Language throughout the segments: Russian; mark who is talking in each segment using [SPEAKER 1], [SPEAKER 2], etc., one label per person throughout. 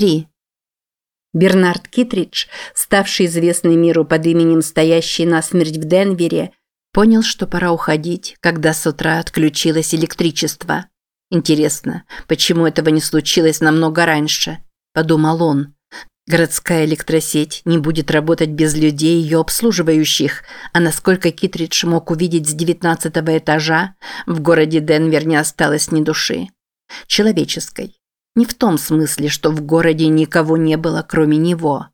[SPEAKER 1] 3. Бернард Китридж, ставший известный миру под именем стоящий насмерть в Денвере, понял, что пора уходить, когда с утра отключилось электричество. Интересно, почему этого не случилось намного раньше, подумал он. Городская электросеть не будет работать без людей, ее обслуживающих, а насколько Китридж мог увидеть с девятнадцатого этажа, в городе Денвер не осталось ни души. Человеческой. Не в том смысле, что в городе никого не было, кроме него.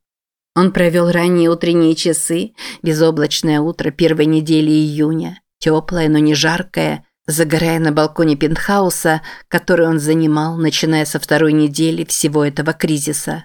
[SPEAKER 1] Он провел ранние утренние часы, безоблачное утро первой недели июня, теплое, но не жаркое, загорая на балконе пентхауса, который он занимал, начиная со второй недели всего этого кризиса.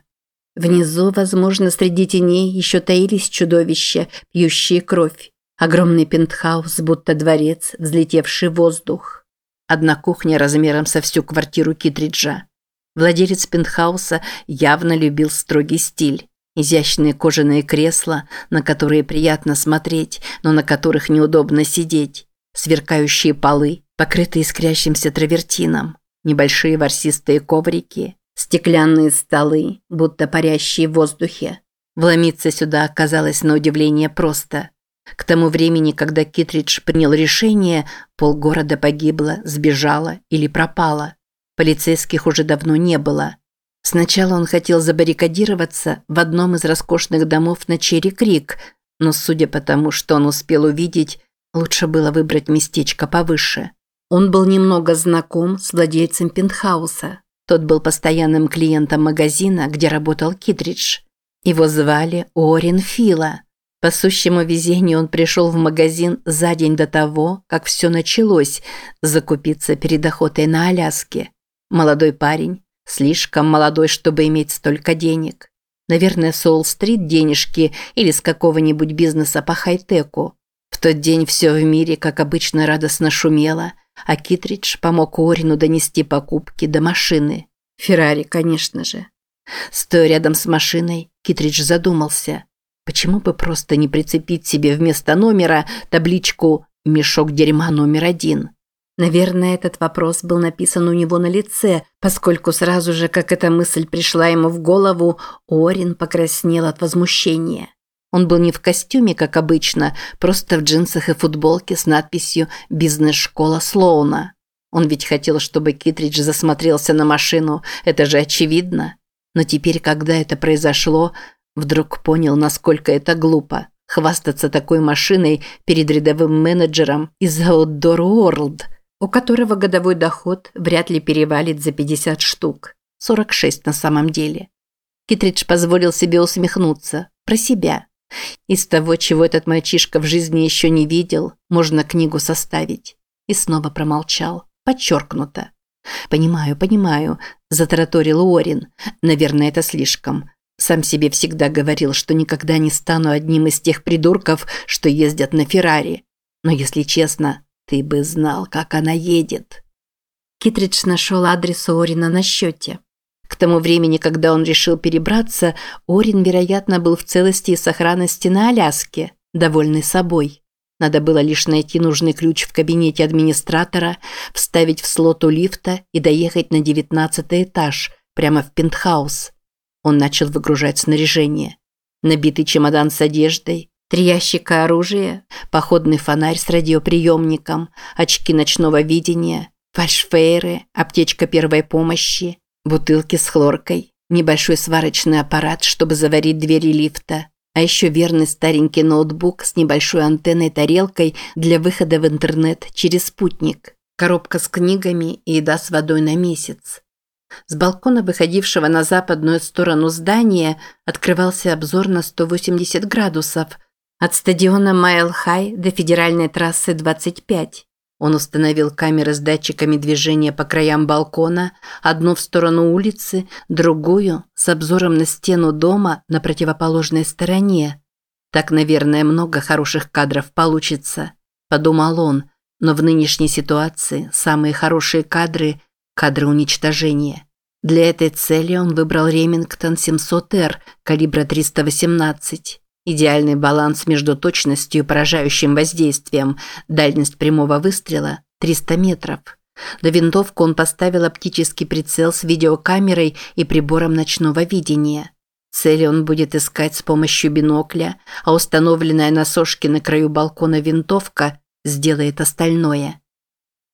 [SPEAKER 1] Внизу, возможно, среди теней еще таились чудовища, пьющие кровь. Огромный пентхаус, будто дворец, взлетевший в воздух. Одна кухня размером со всю квартиру Китриджа. Владелец пентхауса явно любил строгий стиль. Изящные кожаные кресла, на которые приятно смотреть, но на которых неудобно сидеть. Сверкающие полы, покрытые искрящимся травертином. Небольшие ворсистые коврики. Стеклянные столы, будто парящие в воздухе. Вломиться сюда оказалось на удивление просто. К тому времени, когда Китридж принял решение, полгорода погибло, сбежало или пропало. Полицейских уже давно не было. Сначала он хотел забаррикадироваться в одном из роскошных домов на Черри-Крик, но судя по тому, что он успел увидеть, лучше было выбрать местечко повыше. Он был немного знаком с владельцем пентхауса. Тот был постоянным клиентом магазина, где работал Китридж. Его звали Орин Фила. По сущему везению он пришел в магазин за день до того, как все началось, закупиться перед охотой на Аляске. Молодой парень, слишком молодой, чтобы иметь столько денег. Наверное, с Уолл-стрит денежки или с какого-нибудь бизнеса по хай-теку. В тот день все в мире, как обычно, радостно шумело, а Китридж помог Орину донести покупки до машины. Феррари, конечно же. Стоя рядом с машиной, Китридж задумался, почему бы просто не прицепить себе вместо номера табличку «Мешок дерьма номер один». Наверное, этот вопрос был написан у него на лице, поскольку сразу же, как эта мысль пришла ему в голову, Орин покраснел от возмущения. Он был не в костюме, как обычно, просто в джинсах и футболке с надписью «Бизнес-школа Слоуна». Он ведь хотел, чтобы Китридж засмотрелся на машину, это же очевидно. Но теперь, когда это произошло, вдруг понял, насколько это глупо – хвастаться такой машиной перед рядовым менеджером из Outdoor World – у которого годовой доход вряд ли перевалит за 50 штук. 46 на самом деле. Китридж позволил себе усмехнуться. Про себя. Из того, чего этот мальчишка в жизни еще не видел, можно книгу составить. И снова промолчал. Подчеркнуто. «Понимаю, понимаю», – затараторил Уоррен. «Наверное, это слишком. Сам себе всегда говорил, что никогда не стану одним из тех придурков, что ездят на Феррари. Но если честно, ты бы знал, как она едет. Китридж нашел адрес Орина на счете. К тому времени, когда он решил перебраться, Орин, вероятно, был в целости и сохранности на Аляске, довольный собой. Надо было лишь найти нужный ключ в кабинете администратора, вставить в слот у лифта и доехать на девятнадцатый этаж, прямо в пентхаус. Он начал выгружать снаряжение. Набитый чемодан с одеждой, Три ящика оружия, походный фонарь с радиоприемником, очки ночного видения, фальшфейры, аптечка первой помощи, бутылки с хлоркой, небольшой сварочный аппарат, чтобы заварить двери лифта, а еще верный старенький ноутбук с небольшой антенной-тарелкой для выхода в интернет через спутник, коробка с книгами и еда с водой на месяц. С балкона, выходившего на западную сторону здания, открывался обзор на 180 градусов – от стадиона Майл-Хай до федеральной трассы 25. Он установил камеры с датчиками движения по краям балкона, одну в сторону улицы, другую с обзором на стену дома на противоположной стороне. Так, наверное, много хороших кадров получится, подумал он, но в нынешней ситуации самые хорошие кадры – кадры уничтожения. Для этой цели он выбрал Ремингтон 700R калибра 318. Идеальный баланс между точностью и поражающим воздействием, дальность прямого выстрела – 300 метров. На винтовку он поставил оптический прицел с видеокамерой и прибором ночного видения. Цели он будет искать с помощью бинокля, а установленная на сошке на краю балкона винтовка сделает остальное.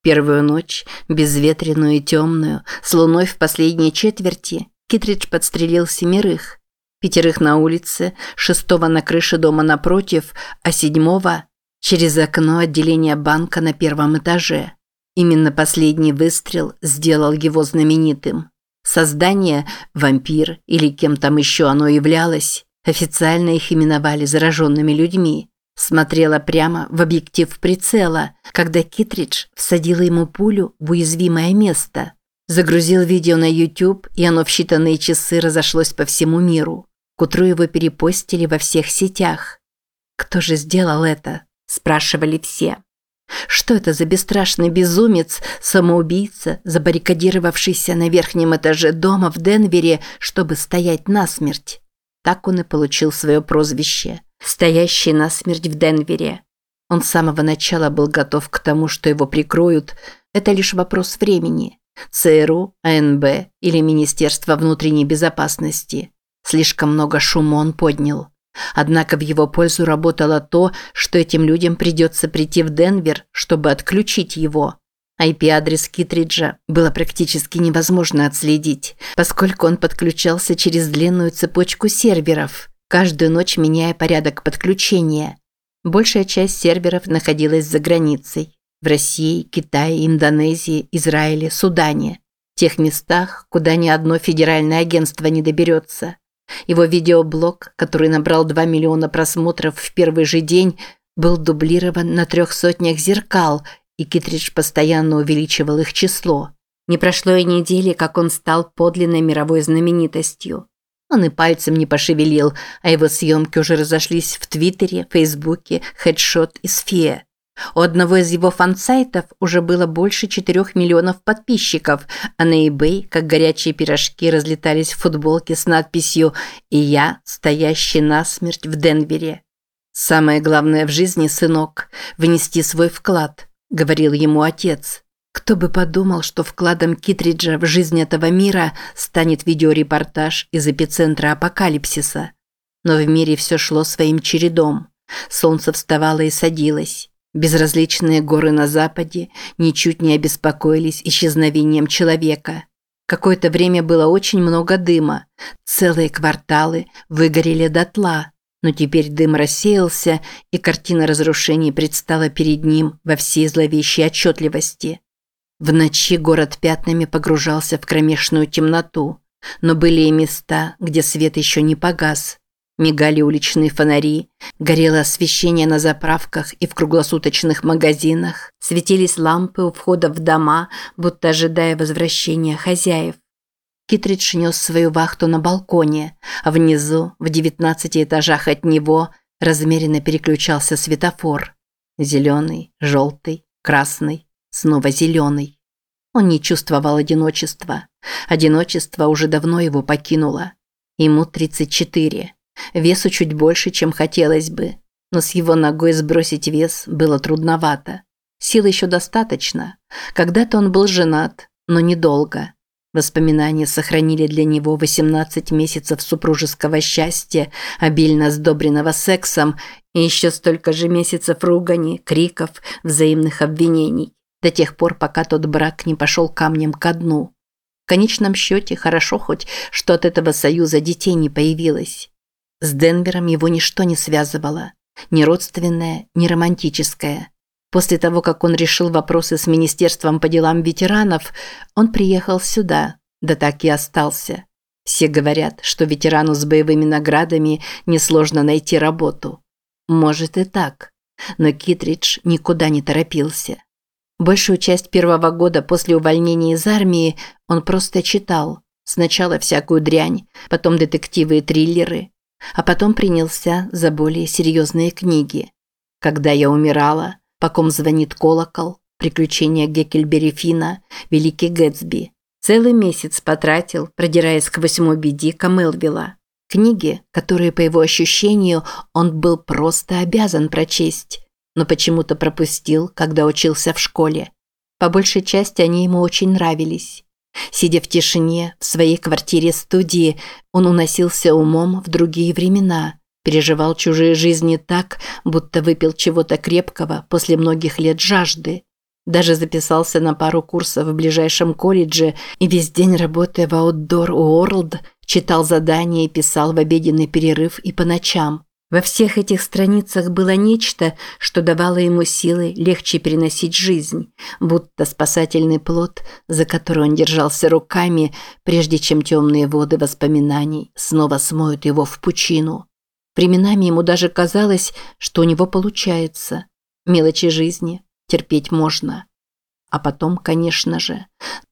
[SPEAKER 1] Первую ночь, безветренную и темную, с луной в последней четверти, Китридж подстрелил семерых. Пятерых на улице, шестого на крыше дома напротив, а седьмого – через окно отделения банка на первом этаже. Именно последний выстрел сделал его знаменитым. Создание, вампир или кем там еще оно являлось, официально их именовали зараженными людьми, смотрела прямо в объектив прицела, когда Китридж всадила ему пулю в уязвимое место. Загрузил видео на YouTube, и оно в считанные часы разошлось по всему миру. К утру его перепостили во всех сетях. «Кто же сделал это?» – спрашивали все. Что это за бесстрашный безумец, самоубийца, забаррикадировавшийся на верхнем этаже дома в Денвере, чтобы стоять насмерть? Так он и получил свое прозвище «Стоящий насмерть в Денвере». Он с самого начала был готов к тому, что его прикроют. Это лишь вопрос времени. ЦРУ, АНБ или Министерство внутренней безопасности. Слишком много шума он поднял. Однако в его пользу работало то, что этим людям придется прийти в Денвер, чтобы отключить его. IP-адрес Китриджа было практически невозможно отследить, поскольку он подключался через длинную цепочку серверов, каждую ночь меняя порядок подключения. Большая часть серверов находилась за границей – в России, Китае, Индонезии, Израиле, Судане – тех местах, куда ни одно федеральное агентство не доберется – его видеоблог, который набрал 2 миллиона просмотров в первый же день, был дублирован на трех сотнях зеркал, и Китридж постоянно увеличивал их число. Не прошло и недели, как он стал подлинной мировой знаменитостью. Он и пальцем не пошевелил, а его съемки уже разошлись в Твиттере, Фейсбуке, Хедшот и Сфе. У одного из его фан-сайтов уже было больше 4 миллионов подписчиков, а на eBay, как горячие пирожки, разлетались футболки с надписью «И я, стоящий насмерть в Денвере». «Самое главное в жизни, сынок, внести свой вклад», – говорил ему отец. Кто бы подумал, что вкладом Китриджа в жизнь этого мира станет видеорепортаж из эпицентра апокалипсиса. Но в мире все шло своим чередом. Солнце вставало и садилось. Безразличные горы на западе ничуть не обеспокоились исчезновением человека. Какое-то время было очень много дыма. Целые кварталы выгорели дотла. Но теперь дым рассеялся, и картина разрушений предстала перед ним во всей зловещей отчетливости. В ночи город пятнами погружался в кромешную темноту, но были и места, где свет еще не погас. Мигали уличные фонари, горело освещение на заправках и в круглосуточных магазинах, светились лампы у входа в дома, будто ожидая возвращения хозяев. Китридж нес свою вахту на балконе, а внизу, в девятнадцати этажах от него, размеренно переключался светофор. Зеленый, желтый, красный, снова зеленый. Он не чувствовал одиночества. Одиночество уже давно его покинуло. Ему тридцать четыре. Весу чуть больше, чем хотелось бы, но с его ногой сбросить вес было трудновато. Сил еще достаточно. Когда-то он был женат, но недолго. Воспоминания сохранили для него 18 месяцев супружеского счастья, обильно сдобренного сексом, и еще столько же месяцев ругани, криков, взаимных обвинений, до тех пор, пока тот брак не пошел камнем ко дну. В конечном счете, хорошо хоть, что от этого союза детей не появилось. С Денвером его ничто не связывало. Ни родственное, ни романтическое. После того, как он решил вопросы с Министерством по делам ветеранов, он приехал сюда, да так и остался. Все говорят, что ветерану с боевыми наградами несложно найти работу. Может и так. Но Китридж никуда не торопился. Большую часть первого года после увольнения из армии он просто читал. Сначала всякую дрянь, потом детективы и триллеры, а потом принялся за более серьезные книги. «Когда я умирала», «По ком звонит колокол», «Приключения Геккельбери Фина», «Великий Гэтсби». Целый месяц потратил, продираясь сквозь Моби Дика Мелвилла. Книги, которые, по его ощущению, он был просто обязан прочесть, но почему-то пропустил, когда учился в школе. По большей части они ему очень нравились. Сидя в тишине в своей квартире-студии, он уносился умом в другие времена, переживал чужие жизни так, будто выпил чего-то крепкого после многих лет жажды. Даже записался на пару курсов в ближайшем колледже и весь день, работая в Outdoor World, читал задания и писал в обеденный перерыв и по ночам. Во всех этих страницах было нечто, что давало ему силы легче переносить жизнь, будто спасательный плод, за который он держался руками, прежде чем темные воды воспоминаний снова смоют его в пучину. Временами ему даже казалось, что у него получается. Мелочи жизни терпеть можно. А потом, конечно же,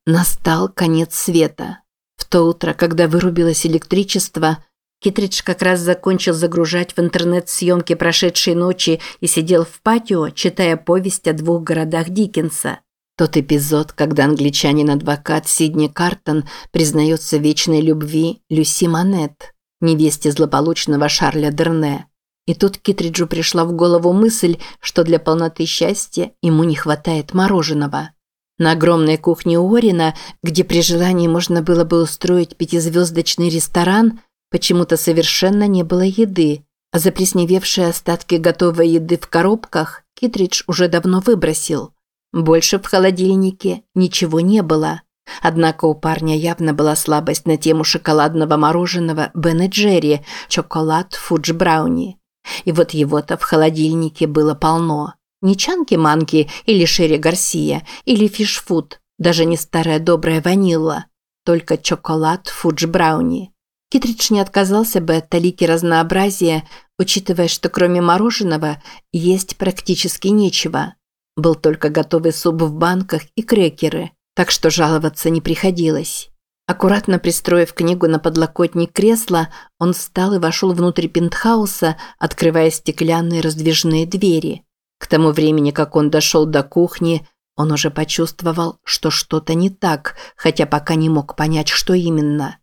[SPEAKER 1] настал конец света. В то утро, когда вырубилось электричество – Китридж как раз закончил загружать в интернет съемки прошедшей ночи и сидел в патио, читая повесть о двух городах Диккенса. Тот эпизод, когда англичанин-адвокат Сидни Картон признается вечной любви Люси Манет, невесте злополучного Шарля Дерне. И тут Китриджу пришла в голову мысль, что для полноты счастья ему не хватает мороженого. На огромной кухне Орина, где при желании можно было бы устроить пятизвездочный ресторан, Почему-то совершенно не было еды, а заплесневевшие остатки готовой еды в коробках Китридж уже давно выбросил. Больше в холодильнике ничего не было. Однако у парня явно была слабость на тему шоколадного мороженого Бен и Джерри, чоколад Фудж Брауни. И вот его-то в холодильнике было полно. Не Чанки-Манки или Шерри Гарсия или Фишфуд, даже не старая добрая ванилла, только чоколад Фудж Брауни. Китридж не отказался бы от талики разнообразия, учитывая, что кроме мороженого есть практически нечего. Был только готовый суп в банках и крекеры, так что жаловаться не приходилось. Аккуратно пристроив книгу на подлокотник кресла, он встал и вошел внутрь пентхауса, открывая стеклянные раздвижные двери. К тому времени, как он дошел до кухни, он уже почувствовал, что что-то не так, хотя пока не мог понять, что именно.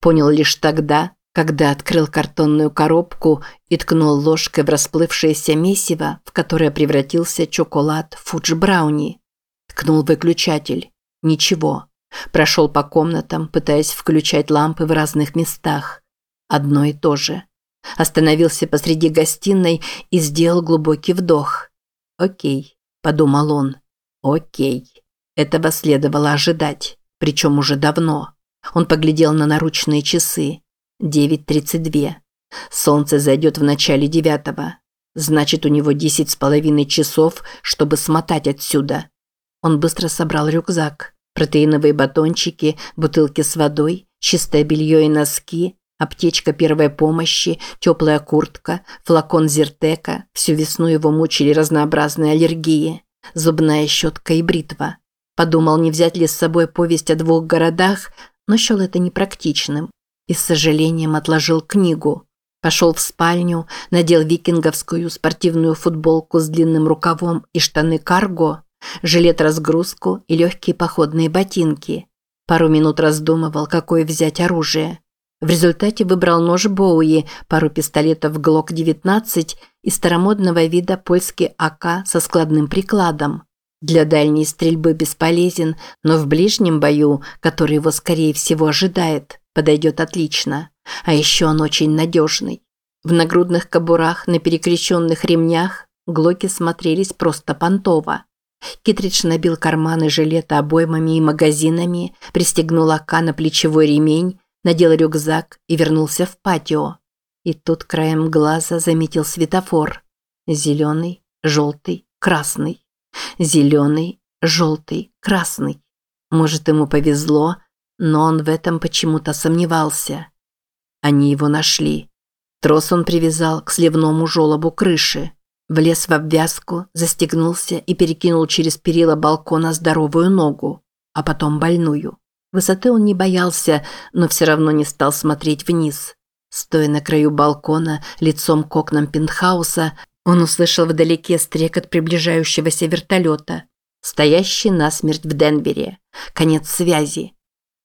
[SPEAKER 1] Понял лишь тогда, когда открыл картонную коробку и ткнул ложкой в расплывшееся месиво, в которое превратился чоколад Фудж Брауни. Ткнул выключатель. Ничего. Прошел по комнатам, пытаясь включать лампы в разных местах. Одно и то же. Остановился посреди гостиной и сделал глубокий вдох. «Окей», – подумал он. «Окей». Этого следовало ожидать, причем уже давно. Он поглядел на наручные часы. 9.32. Солнце зайдет в начале девятого. Значит, у него десять с половиной часов, чтобы смотать отсюда. Он быстро собрал рюкзак. Протеиновые батончики, бутылки с водой, чистое белье и носки, аптечка первой помощи, теплая куртка, флакон зертека. Всю весну его мучили разнообразные аллергии. Зубная щетка и бритва. Подумал, не взять ли с собой повесть о двух городах, но счел это непрактичным и с сожалением отложил книгу. Пошел в спальню, надел викинговскую спортивную футболку с длинным рукавом и штаны карго, жилет-разгрузку и легкие походные ботинки. Пару минут раздумывал, какое взять оружие. В результате выбрал нож Боуи, пару пистолетов ГЛОК-19 и старомодного вида польский АК со складным прикладом. Для дальней стрельбы бесполезен, но в ближнем бою, который его скорее всего ожидает, подойдет отлично. А еще он очень надежный. В нагрудных кобурах на перекрещенных ремнях глоки смотрелись просто понтово. Китридж набил карманы жилета обоймами и магазинами, пристегнул ока на плечевой ремень, надел рюкзак и вернулся в патио. И тут краем глаза заметил светофор. Зеленый, желтый, красный. Зеленый, желтый, красный. Может, ему повезло, но он в этом почему-то сомневался. Они его нашли. Трос он привязал к сливному желобу крыши. Влез в обвязку, застегнулся и перекинул через перила балкона здоровую ногу, а потом больную. Высоты он не боялся, но все равно не стал смотреть вниз. Стоя на краю балкона, лицом к окнам пентхауса, он услышал вдалеке стрекот приближающегося вертолета. Стоящий насмерть в Денвере. Конец связи.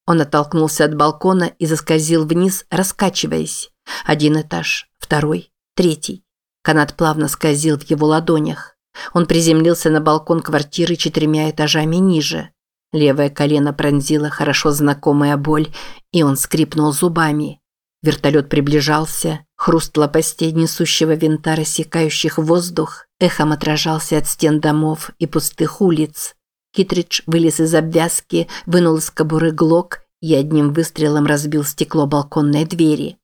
[SPEAKER 1] Он оттолкнулся от балкона и заскользил вниз, раскачиваясь. Один этаж, второй, третий. Канат плавно скользил в его ладонях. Он приземлился на балкон квартиры четырьмя этажами ниже. Левое колено пронзила хорошо знакомая боль, и он скрипнул зубами. Вертолет приближался, хруст лопастей несущего винта, рассекающих воздух, эхом отражался от стен домов и пустых улиц. Китридж вылез из обвязки, вынул из кобуры глок и одним выстрелом разбил стекло балконной двери.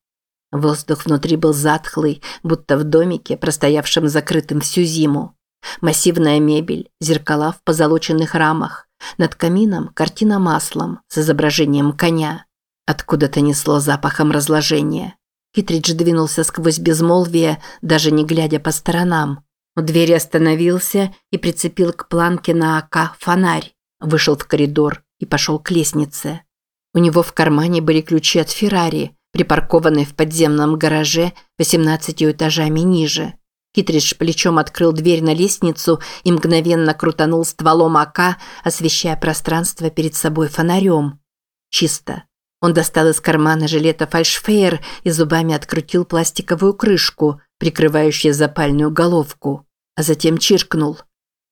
[SPEAKER 1] Воздух внутри был затхлый, будто в домике, простоявшем закрытым всю зиму. Массивная мебель, зеркала в позолоченных рамах. Над камином картина маслом с изображением коня. Откуда-то несло запахом разложения. Китридж двинулся сквозь безмолвие, даже не глядя по сторонам. У двери остановился и прицепил к планке на АК фонарь. Вышел в коридор и пошел к лестнице. У него в кармане были ключи от Феррари, припаркованной в подземном гараже 18 этажами ниже. Китридж плечом открыл дверь на лестницу и мгновенно крутанул стволом АК, освещая пространство перед собой фонарем. Чисто. Он достал из кармана жилета фальшфейер и зубами открутил пластиковую крышку, прикрывающую запальную головку, а затем чиркнул.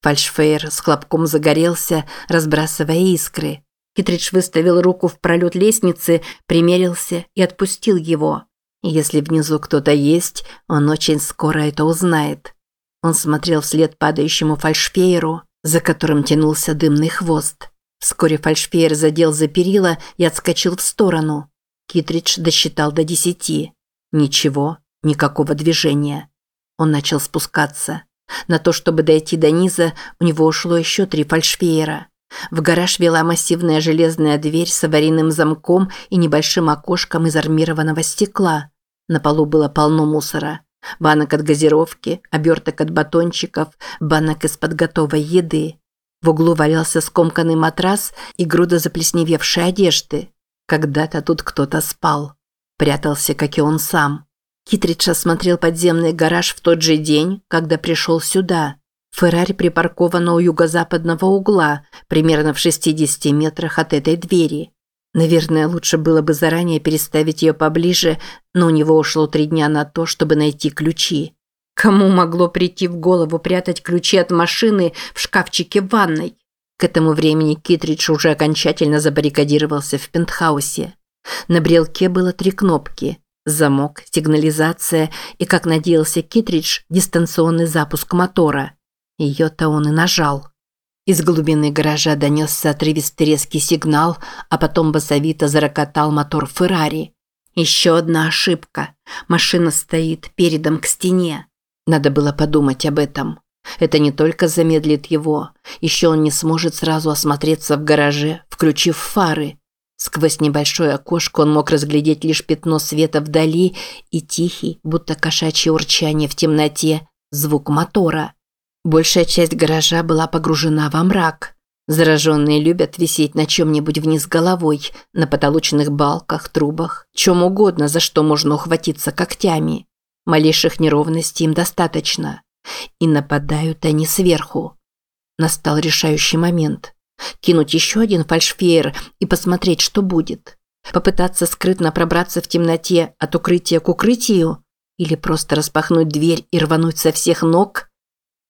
[SPEAKER 1] Фальшфейер с хлопком загорелся, разбрасывая искры. Китридж выставил руку в пролет лестницы, примерился и отпустил его. Если внизу кто-то есть, он очень скоро это узнает. Он смотрел вслед падающему фальшфейеру, за которым тянулся дымный хвост. Вскоре фальшфейер задел за перила и отскочил в сторону. Китридж досчитал до десяти. Ничего, никакого движения. Он начал спускаться. На то, чтобы дойти до низа, у него ушло еще три фальшфейера. В гараж вела массивная железная дверь с аварийным замком и небольшим окошком из армированного стекла. На полу было полно мусора. Банок от газировки, оберток от батончиков, банок из-под готовой еды. В углу валялся скомканный матрас и груда заплесневевшей одежды. Когда-то тут кто-то спал. Прятался, как и он сам. Китридж осмотрел подземный гараж в тот же день, когда пришел сюда. Феррари припаркована у юго-западного угла, примерно в 60 метрах от этой двери. Наверное, лучше было бы заранее переставить ее поближе, но у него ушло три дня на то, чтобы найти ключи. Кому могло прийти в голову прятать ключи от машины в шкафчике в ванной? К этому времени Китридж уже окончательно забаррикадировался в пентхаусе. На брелке было три кнопки – замок, сигнализация и, как надеялся Китридж, дистанционный запуск мотора – ее-то он и нажал. Из глубины гаража донесся отрывистый резкий сигнал, а потом басовито зарокотал мотор Феррари. Еще одна ошибка. Машина стоит передом к стене. Надо было подумать об этом. Это не только замедлит его, еще он не сможет сразу осмотреться в гараже, включив фары. Сквозь небольшое окошко он мог разглядеть лишь пятно света вдали и тихий, будто кошачье урчание в темноте, звук мотора. Большая часть гаража была погружена во мрак. Зараженные любят висеть на чем-нибудь вниз головой, на потолочных балках, трубах, чем угодно, за что можно ухватиться когтями. Малейших неровностей им достаточно. И нападают они сверху. Настал решающий момент. Кинуть еще один фальшфейер и посмотреть, что будет. Попытаться скрытно пробраться в темноте от укрытия к укрытию или просто распахнуть дверь и рвануть со всех ног –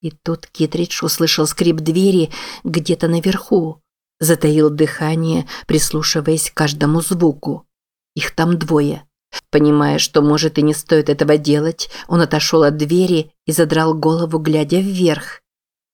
[SPEAKER 1] и тут Китридж услышал скрип двери где-то наверху. Затаил дыхание, прислушиваясь к каждому звуку. Их там двое. Понимая, что, может, и не стоит этого делать, он отошел от двери и задрал голову, глядя вверх.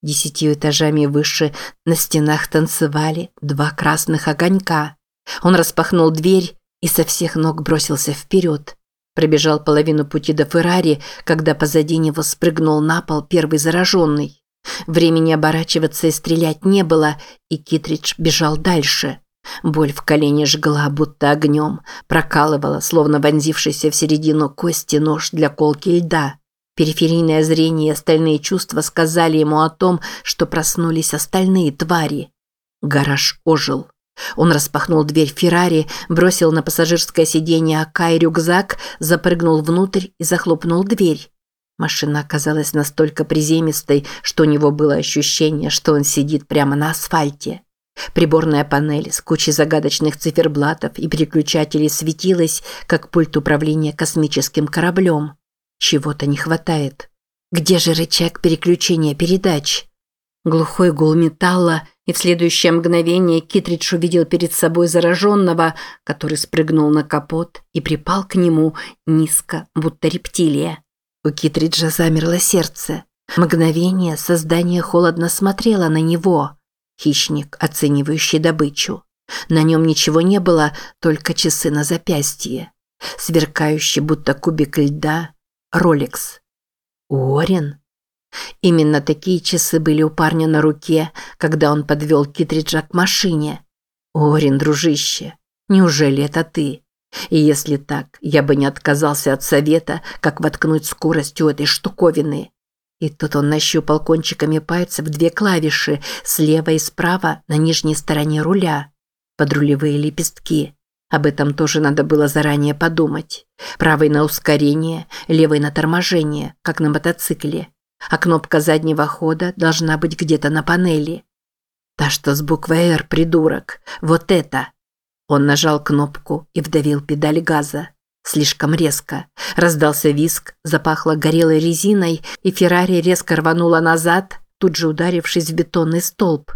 [SPEAKER 1] Десятью этажами выше на стенах танцевали два красных огонька. Он распахнул дверь и со всех ног бросился вперед. Пробежал половину пути до Феррари, когда позади него спрыгнул на пол первый зараженный. Времени оборачиваться и стрелять не было, и Китридж бежал дальше. Боль в колене жгла, будто огнем, прокалывала, словно вонзившийся в середину кости нож для колки льда. Периферийное зрение и остальные чувства сказали ему о том, что проснулись остальные твари. Гараж ожил. Он распахнул дверь Феррари, бросил на пассажирское сиденье АК и рюкзак, запрыгнул внутрь и захлопнул дверь. Машина оказалась настолько приземистой, что у него было ощущение, что он сидит прямо на асфальте. Приборная панель с кучей загадочных циферблатов и переключателей светилась, как пульт управления космическим кораблем. Чего-то не хватает. Где же рычаг переключения передач? Глухой гул металла, и в следующее мгновение Китридж увидел перед собой зараженного, который спрыгнул на капот и припал к нему низко, будто рептилия. У Китриджа замерло сердце. Мгновение создание холодно смотрело на него. Хищник, оценивающий добычу. На нем ничего не было, только часы на запястье. Сверкающий, будто кубик льда, Ролекс. Уоррен? Именно такие часы были у парня на руке, когда он подвел Китриджа к машине. Орин, дружище, неужели это ты? И если так, я бы не отказался от совета, как воткнуть скорость у этой штуковины. И тут он нащупал кончиками пальцев две клавиши слева и справа на нижней стороне руля. Подрулевые лепестки. Об этом тоже надо было заранее подумать. Правый на ускорение, левый на торможение, как на мотоцикле а кнопка заднего хода должна быть где-то на панели. Та, что с буквой «Р», придурок. Вот это. Он нажал кнопку и вдавил педаль газа. Слишком резко. Раздался виск, запахло горелой резиной, и Феррари резко рванула назад, тут же ударившись в бетонный столб.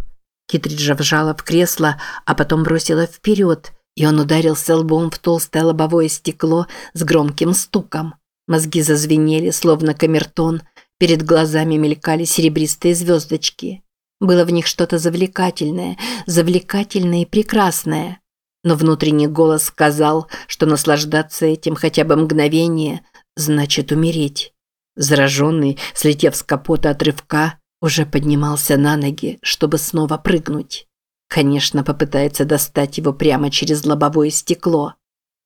[SPEAKER 1] Китриджа вжала в кресло, а потом бросила вперед, и он ударился лбом в толстое лобовое стекло с громким стуком. Мозги зазвенели, словно камертон, Перед глазами мелькали серебристые звездочки. Было в них что-то завлекательное, завлекательное и прекрасное. Но внутренний голос сказал, что наслаждаться этим хотя бы мгновение значит умереть. Зараженный, слетев с капота от рывка, уже поднимался на ноги, чтобы снова прыгнуть. Конечно, попытается достать его прямо через лобовое стекло.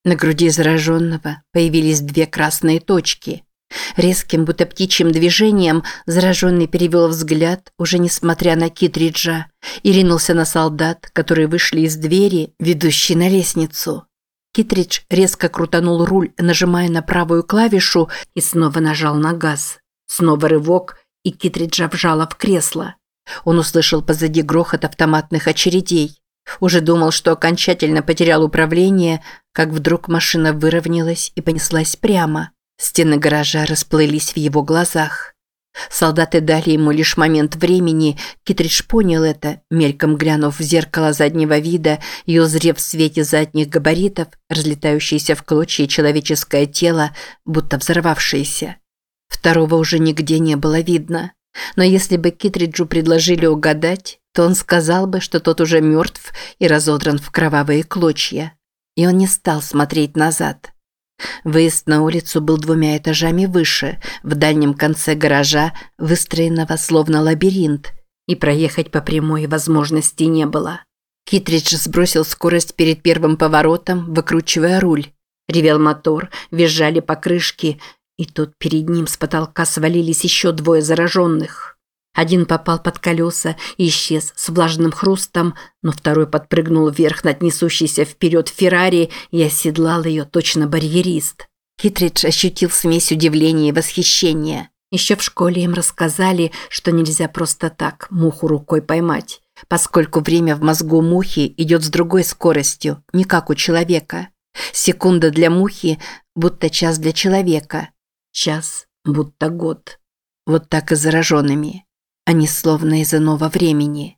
[SPEAKER 1] На груди зараженного появились две красные точки – Резким, будто птичьим движением зараженный перевел взгляд, уже несмотря на Китриджа, и ринулся на солдат, которые вышли из двери, ведущей на лестницу. Китридж резко крутанул руль, нажимая на правую клавишу, и снова нажал на газ. Снова рывок, и Китриджа вжало в кресло. Он услышал позади грохот автоматных очередей. Уже думал, что окончательно потерял управление, как вдруг машина выровнялась и понеслась прямо. Стены гаража расплылись в его глазах. Солдаты дали ему лишь момент времени, Китридж понял это, мельком глянув в зеркало заднего вида и узрев в свете задних габаритов разлетающееся в клочья человеческое тело, будто взорвавшееся. Второго уже нигде не было видно. Но если бы Китриджу предложили угадать, то он сказал бы, что тот уже мертв и разодран в кровавые клочья. И он не стал смотреть назад. Выезд на улицу был двумя этажами выше, в дальнем конце гаража, выстроенного словно лабиринт, и проехать по прямой возможности не было. Китридж сбросил скорость перед первым поворотом, выкручивая руль. Ревел мотор, визжали покрышки, и тут перед ним с потолка свалились еще двое зараженных. Один попал под колеса и исчез с влажным хрустом, но второй подпрыгнул вверх над несущейся вперед Феррари и оседлал ее точно барьерист. Хитридж ощутил смесь удивления и восхищения. Еще в школе им рассказали, что нельзя просто так муху рукой поймать, поскольку время в мозгу мухи идет с другой скоростью, не как у человека. Секунда для мухи, будто час для человека. Час, будто год. Вот так и зараженными. Они словно из иного времени.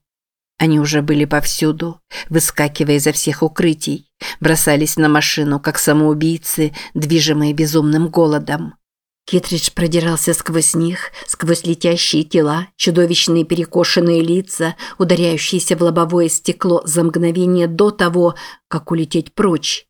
[SPEAKER 1] Они уже были повсюду, выскакивая изо всех укрытий, бросались на машину, как самоубийцы, движимые безумным голодом. Китридж продирался сквозь них, сквозь летящие тела, чудовищные перекошенные лица, ударяющиеся в лобовое стекло за мгновение до того, как улететь прочь.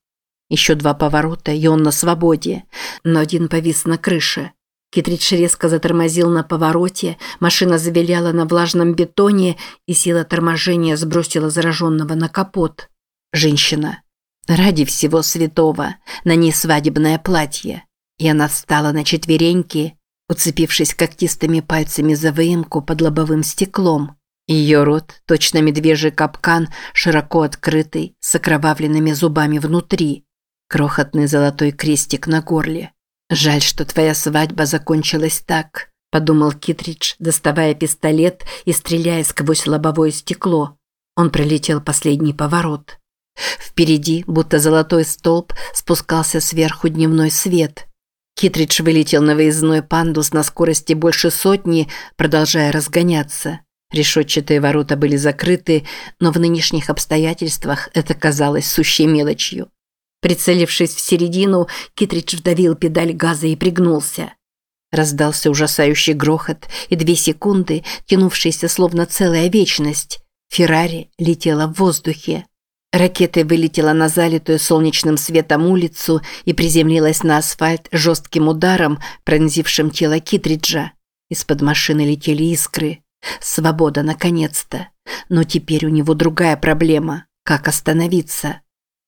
[SPEAKER 1] Еще два поворота, и он на свободе, но один повис на крыше. Китридж резко затормозил на повороте, машина завиляла на влажном бетоне, и сила торможения сбросила зараженного на капот. Женщина. Ради всего святого, на ней свадебное платье. И она встала на четвереньки, уцепившись когтистыми пальцами за выемку под лобовым стеклом. Ее рот, точно медвежий капкан, широко открытый, с окровавленными зубами внутри. Крохотный золотой крестик на горле. «Жаль, что твоя свадьба закончилась так», – подумал Китридж, доставая пистолет и стреляя сквозь лобовое стекло. Он пролетел последний поворот. Впереди, будто золотой столб, спускался сверху дневной свет. Китридж вылетел на выездной пандус на скорости больше сотни, продолжая разгоняться. Решетчатые ворота были закрыты, но в нынешних обстоятельствах это казалось сущей мелочью. Прицелившись в середину, Китридж вдавил педаль газа и пригнулся. Раздался ужасающий грохот, и две секунды, тянувшиеся словно целая вечность, Феррари летела в воздухе. Ракета вылетела на залитую солнечным светом улицу и приземлилась на асфальт жестким ударом, пронзившим тело Китриджа. Из-под машины летели искры. Свобода, наконец-то. Но теперь у него другая проблема. Как остановиться?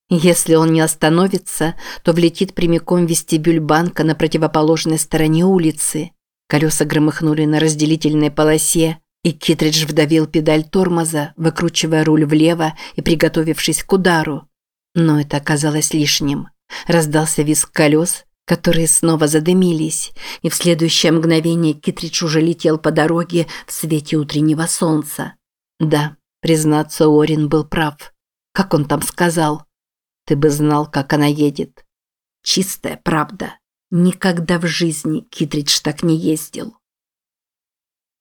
[SPEAKER 1] Если он не остановится, то влетит прямиком в вестибюль банка на противоположной стороне улицы. Колеса громыхнули на разделительной полосе, и Китридж вдавил педаль тормоза, выкручивая руль влево и приготовившись к удару. Но это оказалось лишним. Раздался визг колес, которые снова задымились, и в следующее мгновение Китридж уже летел по дороге в свете утреннего солнца. Да, признаться, Орин был прав. Как он там сказал? Ты бы знал, как она едет. Чистая правда. Никогда в жизни Китридж так не ездил.